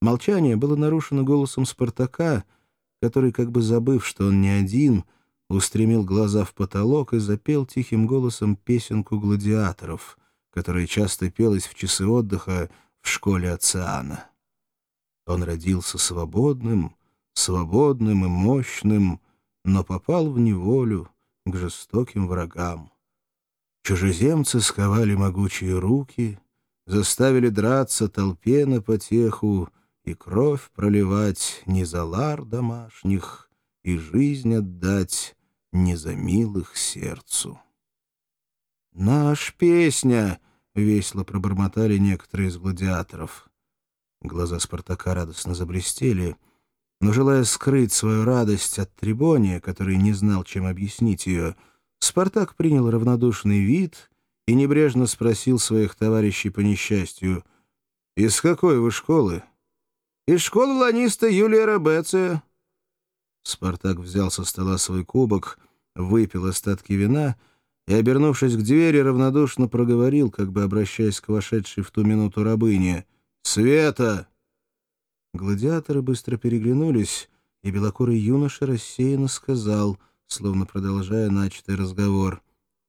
Молчание было нарушено голосом Спартака, который, как бы забыв, что он не один, устремил глаза в потолок и запел тихим голосом песенку гладиаторов, которая часто пелась в часы отдыха в школе Оциана. Он родился свободным, свободным и мощным, но попал в неволю к жестоким врагам. Чужеземцы сковали могучие руки, заставили драться толпе на потеху и кровь проливать не за лар домашних, и жизнь отдать не за милых сердцу. «Наш песня!» — весело пробормотали некоторые из гладиаторов. Глаза Спартака радостно заблестели, но, желая скрыть свою радость от Трибония, который не знал, чем объяснить ее, Спартак принял равнодушный вид и небрежно спросил своих товарищей по несчастью, «Из какой вы школы?» «Из школы ланиста Юлия Ребеция». Спартак взял со стола свой кубок, выпил остатки вина и, обернувшись к двери, равнодушно проговорил, как бы обращаясь к вошедшей в ту минуту рабыне, «Света!» Гладиаторы быстро переглянулись, и белокурый юноша рассеянно сказал, словно продолжая начатый разговор,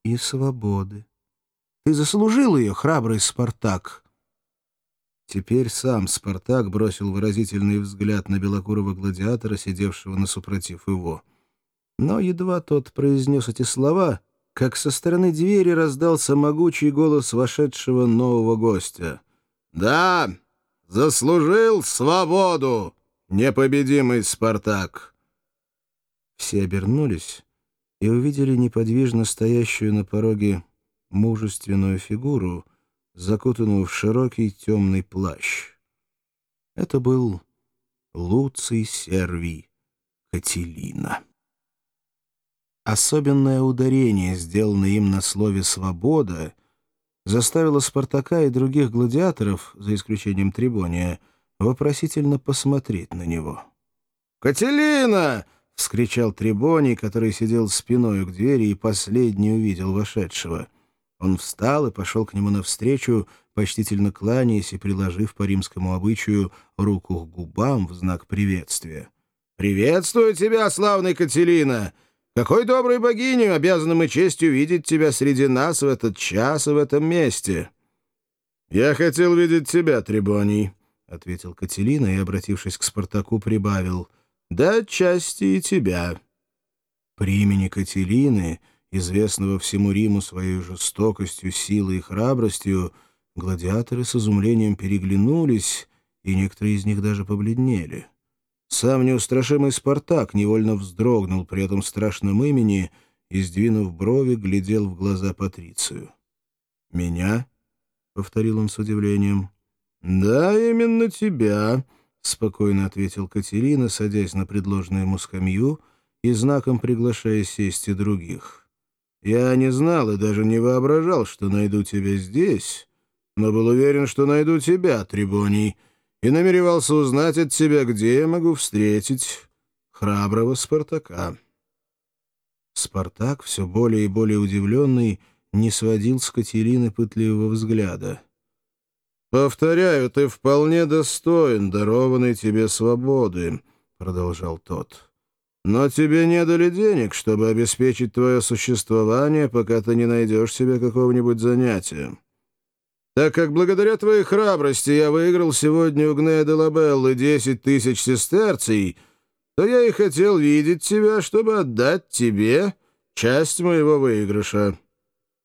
«И свободы. Ты заслужил ее, храбрый Спартак!» Теперь сам Спартак бросил выразительный взгляд на белокурого гладиатора, сидевшего на супротив его. Но едва тот произнес эти слова, как со стороны двери раздался могучий голос вошедшего нового гостя. «Да, заслужил свободу, непобедимый Спартак!» Все обернулись и увидели неподвижно стоящую на пороге мужественную фигуру — закутанную в широкий темный плащ. Это был Луций Сервий Кателина. Особенное ударение, сделанное им на слове «свобода», заставило Спартака и других гладиаторов, за исключением Трибония, вопросительно посмотреть на него. «Кателина!» — вскричал Трибоний, который сидел спиной к двери и последний увидел вошедшего — он встал и пошел к нему навстречу, почтительно кланяясь и приложив по римскому обычаю руку к губам в знак приветствия. «Приветствую тебя, славный Катерина! Какой доброй богиню обязаны мы честью видеть тебя среди нас в этот час и в этом месте!» «Я хотел видеть тебя, Трибоний», — ответил Катерина и, обратившись к Спартаку, прибавил. «Да отчасти и тебя». При имени Катерины известного всему Риму своей жестокостью, силой и храбростью, гладиаторы с изумлением переглянулись, и некоторые из них даже побледнели. Сам неустрашимый Спартак невольно вздрогнул при этом страшном имени и, сдвинув брови, глядел в глаза Патрицию. «Меня?» — повторил он с удивлением. «Да, именно тебя», — спокойно ответил Катерина, садясь на предложенную ему скамью и знаком приглашая сесть и других. Я не знал и даже не воображал, что найду тебя здесь, но был уверен, что найду тебя, Трибоний, и намеревался узнать от тебя, где я могу встретить храброго Спартака». Спартак, все более и более удивленный, не сводил с Катерины пытливого взгляда. «Повторяю, ты вполне достоин дарованной тебе свободы», — продолжал тот. Но тебе не дали денег, чтобы обеспечить твое существование, пока ты не найдешь себе какого-нибудь занятия. Так как благодаря твоей храбрости я выиграл сегодня у Гнея де Лабеллы десять тысяч сестерций, то я и хотел видеть тебя, чтобы отдать тебе часть моего выигрыша.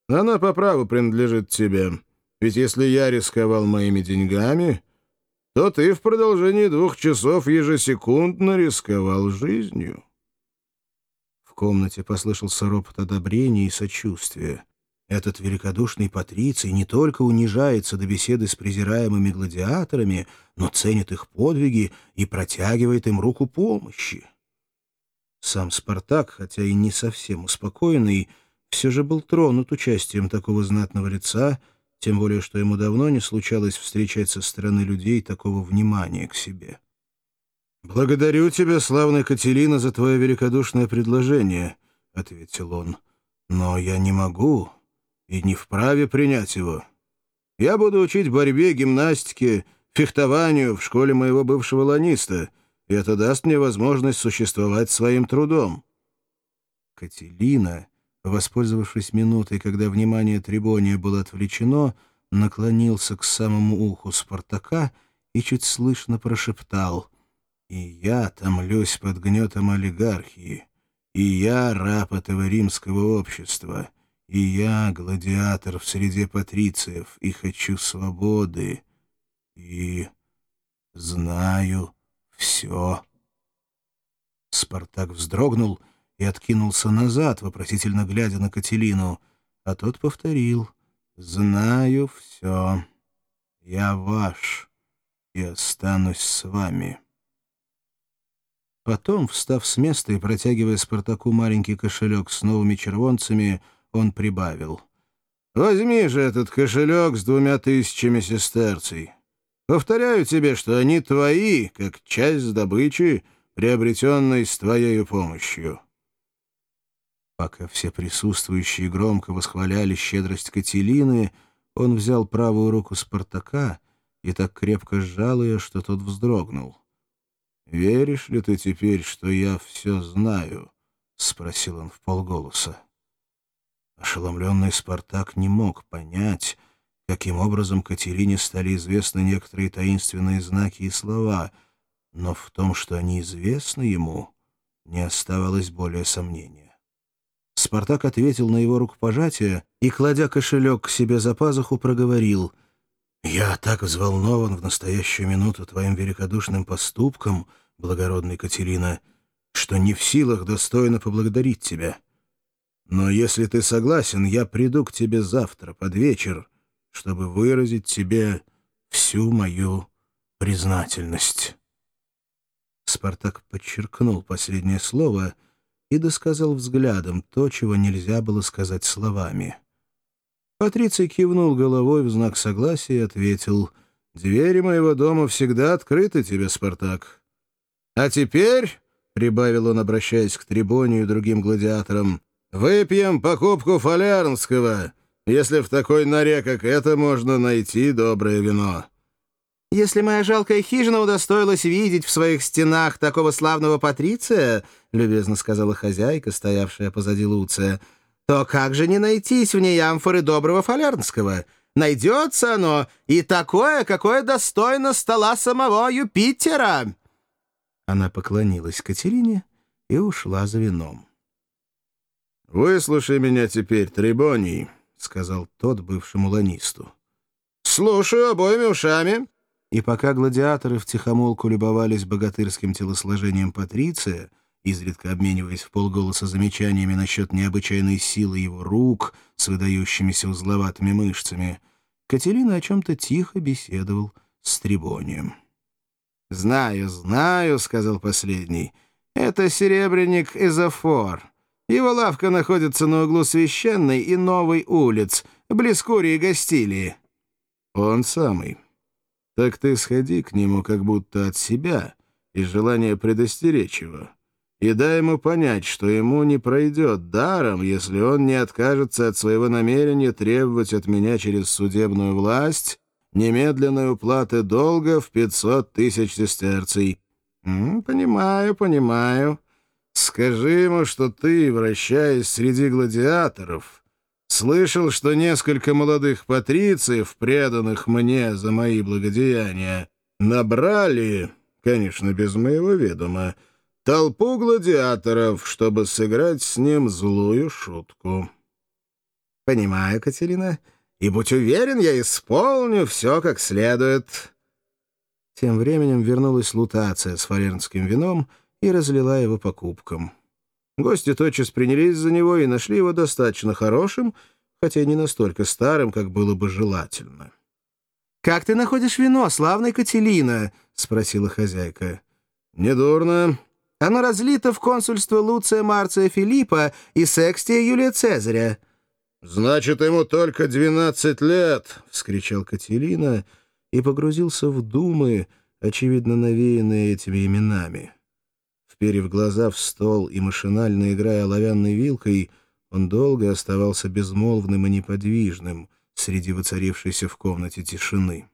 Она по праву принадлежит тебе, ведь если я рисковал моими деньгами, то ты в продолжении двух часов ежесекундно рисковал жизнью». В комнате послышался ропот одобрения и сочувствия. Этот великодушный патриций не только унижается до беседы с презираемыми гладиаторами, но ценит их подвиги и протягивает им руку помощи. Сам Спартак, хотя и не совсем успокоенный, все же был тронут участием такого знатного лица — тем более что ему давно не случалось встречать со стороны людей такого внимания к себе. «Благодарю тебя, славная Катерина, за твое великодушное предложение», — ответил он. «Но я не могу и не вправе принять его. Я буду учить борьбе, гимнастике, фехтованию в школе моего бывшего ланиста, и это даст мне возможность существовать своим трудом». Кателина, воспользовавшись минутой, когда внимание Трибония было отвлечено, наклонился к самому уху Спартака и чуть слышно прошептал «И я томлюсь под гнетом олигархии, и я раб этого римского общества, и я гладиатор в среде патрициев, и хочу свободы, и знаю все». Спартак вздрогнул и откинулся назад, вопросительно глядя на Кателину, а тот повторил «Знаю все. Я ваш и останусь с вами». Потом, встав с места и протягивая Спартаку маленький кошелек с новыми червонцами, он прибавил. «Возьми же этот кошелек с двумя тысячами сестерций. Повторяю тебе, что они твои, как часть добычи, приобретенной с твоей помощью». Пока все присутствующие громко восхваляли щедрость Кателины, он взял правую руку Спартака и так крепко сжал ее, что тот вздрогнул. «Веришь ли ты теперь, что я все знаю?» — спросил он в полголоса. Ошеломленный Спартак не мог понять, каким образом Катерине стали известны некоторые таинственные знаки и слова, но в том, что они известны ему, не оставалось более сомнения. Спартак ответил на его рукопожатие и, кладя кошелек к себе за пазуху, проговорил — «Я так взволнован в настоящую минуту твоим великодушным поступком, благородный Катерина, что не в силах достойно поблагодарить тебя. Но если ты согласен, я приду к тебе завтра под вечер, чтобы выразить тебе всю мою признательность». Спартак подчеркнул последнее слово и досказал взглядом то, чего нельзя было сказать словами — Патриций кивнул головой в знак согласия и ответил, «Двери моего дома всегда открыты тебе, Спартак». «А теперь», — прибавил он, обращаясь к Трибонию и другим гладиаторам, «выпьем покупку фалярнского, если в такой норе, как это, можно найти доброе вино». «Если моя жалкая хижина удостоилась видеть в своих стенах такого славного Патриция», — любезно сказала хозяйка, стоявшая позади Луция, — то как же не найтись в ней амфоры доброго фалернского? Найдется оно и такое, какое достойно стола самого Юпитера!» Она поклонилась Катерине и ушла за вином. «Выслушай меня теперь, Трибоний», — сказал тот бывшему ланисту. «Слушаю обоими ушами». И пока гладиаторы втихомолку любовались богатырским телосложением Патриция, — изредка обмениваясь в полголоса замечаниями насчет необычайной силы его рук с выдающимися узловатыми мышцами, Катерина о чем-то тихо беседовал с Трибонием. «Знаю, знаю», — сказал последний. «Это серебряник Эзофор. Его лавка находится на углу Священной и Новой улиц, близ Курии и Гастилии». «Он самый. Так ты сходи к нему как будто от себя и желание предостеречь его» и дай ему понять, что ему не пройдет даром, если он не откажется от своего намерения требовать от меня через судебную власть немедленной уплаты долга в пятьсот тысяч сестерций. «Понимаю, понимаю. Скажи ему, что ты, вращаясь среди гладиаторов, слышал, что несколько молодых патрициев, преданных мне за мои благодеяния, набрали, конечно, без моего ведома, толпу гладиаторов, чтобы сыграть с ним злую шутку. — Понимаю, Катерина, и будь уверен, я исполню все как следует. Тем временем вернулась лутация с фалернским вином и разлила его по кубкам. Гости тотчас принялись за него и нашли его достаточно хорошим, хотя не настолько старым, как было бы желательно. — Как ты находишь вино, славная Кателина? — спросила хозяйка. — Недурно. Оно разлито в консульство Луция Марция Филиппа и Секстия Юлия Цезаря». «Значит, ему только двенадцать лет!» — вскричал Катерина и погрузился в думы, очевидно навеянные этими именами. Вперев глаза в стол и машинально играя оловянной вилкой, он долго оставался безмолвным и неподвижным среди воцарившейся в комнате тишины.